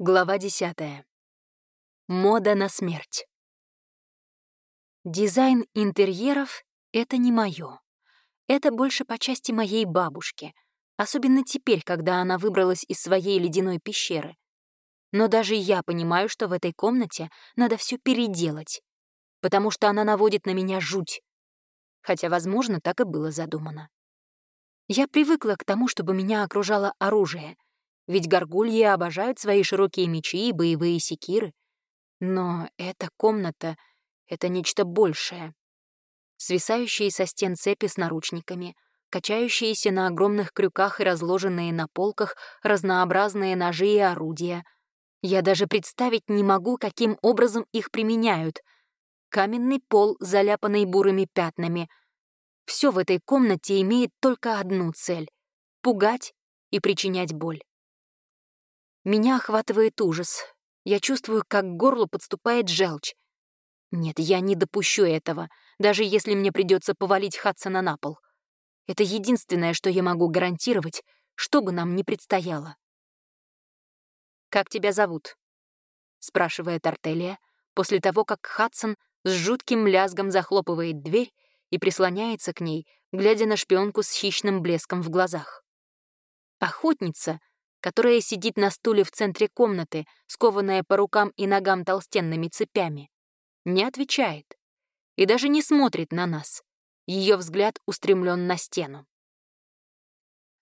Глава десятая. Мода на смерть. Дизайн интерьеров — это не моё. Это больше по части моей бабушки, особенно теперь, когда она выбралась из своей ледяной пещеры. Но даже я понимаю, что в этой комнате надо все переделать, потому что она наводит на меня жуть. Хотя, возможно, так и было задумано. Я привыкла к тому, чтобы меня окружало оружие — ведь горгульи обожают свои широкие мечи и боевые секиры. Но эта комната — это нечто большее. Свисающие со стен цепи с наручниками, качающиеся на огромных крюках и разложенные на полках разнообразные ножи и орудия. Я даже представить не могу, каким образом их применяют. Каменный пол, заляпанный бурыми пятнами. Все в этой комнате имеет только одну цель — пугать и причинять боль. Меня охватывает ужас. Я чувствую, как к горлу подступает желчь. Нет, я не допущу этого, даже если мне придется повалить Хадсона на пол. Это единственное, что я могу гарантировать, что бы нам ни предстояло. «Как тебя зовут?» — спрашивает Артелия, после того, как Хадсон с жутким лязгом захлопывает дверь и прислоняется к ней, глядя на шпионку с хищным блеском в глазах. Охотница — которая сидит на стуле в центре комнаты, скованная по рукам и ногам толстенными цепями. Не отвечает и даже не смотрит на нас. Ее взгляд устремлен на стену.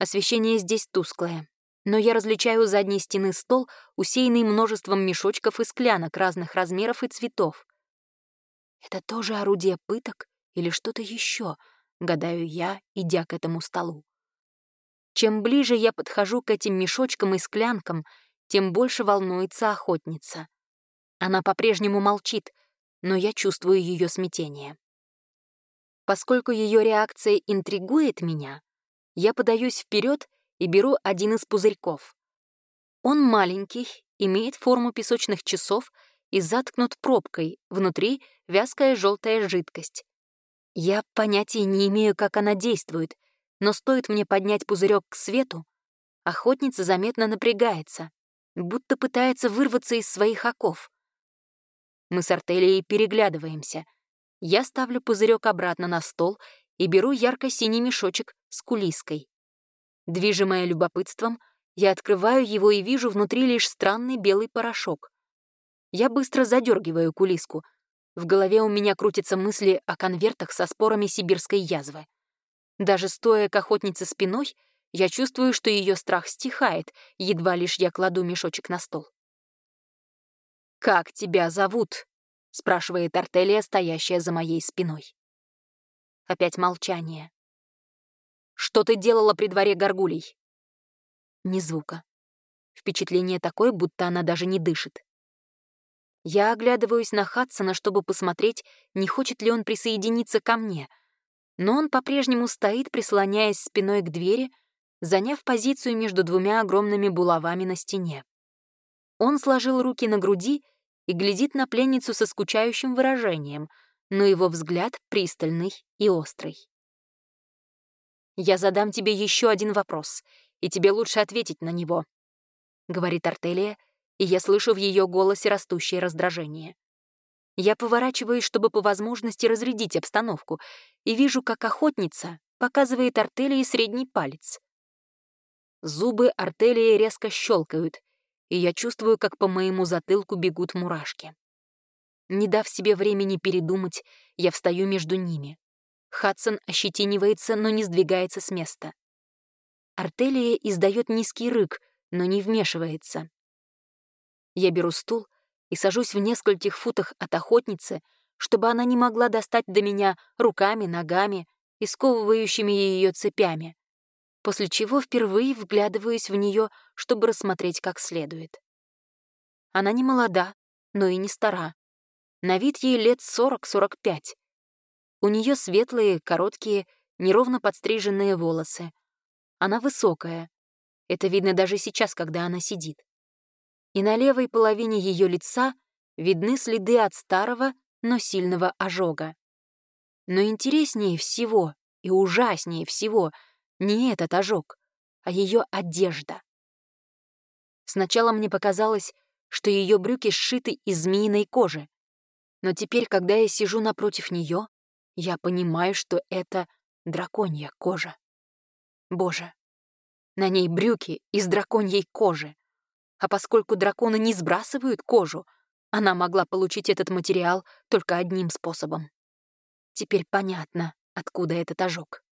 Освещение здесь тусклое, но я различаю у задней стены стол, усеянный множеством мешочков и склянок разных размеров и цветов. Это тоже орудие пыток или что-то еще, гадаю я, идя к этому столу. Чем ближе я подхожу к этим мешочкам и склянкам, тем больше волнуется охотница. Она по-прежнему молчит, но я чувствую ее смятение. Поскольку ее реакция интригует меня, я подаюсь вперед и беру один из пузырьков. Он маленький, имеет форму песочных часов и заткнут пробкой, внутри вязкая желтая жидкость. Я понятия не имею, как она действует, но стоит мне поднять пузырек к свету, охотница заметно напрягается, будто пытается вырваться из своих оков. Мы с Артелией переглядываемся. Я ставлю пузырек обратно на стол и беру ярко-синий мешочек с кулиской. Движимая любопытством, я открываю его и вижу внутри лишь странный белый порошок. Я быстро задергиваю кулиску. В голове у меня крутятся мысли о конвертах со спорами сибирской язвы. Даже стоя к охотнице спиной, я чувствую, что ее страх стихает, едва лишь я кладу мешочек на стол. «Как тебя зовут?» — спрашивает Артелия, стоящая за моей спиной. Опять молчание. «Что ты делала при дворе горгулей?» Ни звука. Впечатление такое, будто она даже не дышит. Я оглядываюсь на Хадсона, чтобы посмотреть, не хочет ли он присоединиться ко мне — но он по-прежнему стоит, прислоняясь спиной к двери, заняв позицию между двумя огромными булавами на стене. Он сложил руки на груди и глядит на пленницу со скучающим выражением, но его взгляд пристальный и острый. «Я задам тебе еще один вопрос, и тебе лучше ответить на него», — говорит Артелия, и я слышу в ее голосе растущее раздражение. Я поворачиваюсь, чтобы по возможности разрядить обстановку, и вижу, как охотница показывает Артелии средний палец. Зубы Артелии резко щелкают, и я чувствую, как по моему затылку бегут мурашки. Не дав себе времени передумать, я встаю между ними. Хадсон ощетинивается, но не сдвигается с места. Артелия издает низкий рык, но не вмешивается. Я беру стул и сажусь в нескольких футах от охотницы, чтобы она не могла достать до меня руками, ногами и сковывающими ее цепями, после чего впервые вглядываюсь в нее, чтобы рассмотреть как следует. Она не молода, но и не стара. На вид ей лет 40-45. У нее светлые, короткие, неровно подстриженные волосы. Она высокая. Это видно даже сейчас, когда она сидит и на левой половине ее лица видны следы от старого, но сильного ожога. Но интереснее всего и ужаснее всего не этот ожог, а ее одежда. Сначала мне показалось, что ее брюки сшиты из змеиной кожи. Но теперь, когда я сижу напротив нее, я понимаю, что это драконья кожа. Боже, на ней брюки из драконьей кожи. А поскольку драконы не сбрасывают кожу, она могла получить этот материал только одним способом. Теперь понятно, откуда этот ожог.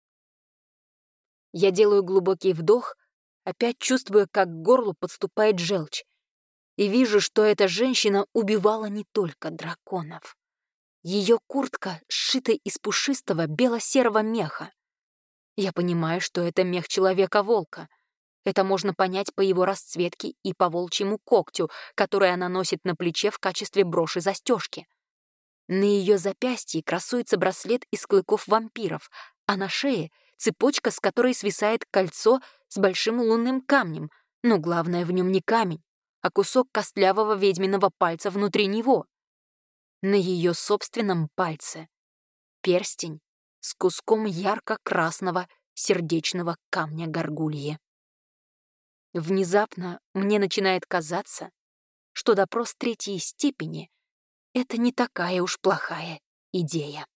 Я делаю глубокий вдох, опять чувствуя, как к горлу подступает желчь, и вижу, что эта женщина убивала не только драконов. Ее куртка сшита из пушистого бело-серого меха. Я понимаю, что это мех человека-волка. Это можно понять по его расцветке и по волчьему когтю, который она носит на плече в качестве броши застежки. На ее запястье красуется браслет из клыков вампиров, а на шее — цепочка, с которой свисает кольцо с большим лунным камнем, но главное в нем не камень, а кусок костлявого ведьминого пальца внутри него. На ее собственном пальце перстень с куском ярко-красного сердечного камня горгульи. Внезапно мне начинает казаться, что допрос третьей степени — это не такая уж плохая идея.